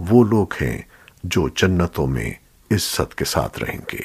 वो लोग हैं जो जन्नतों में इज़्ज़त के साथ रहेंगे।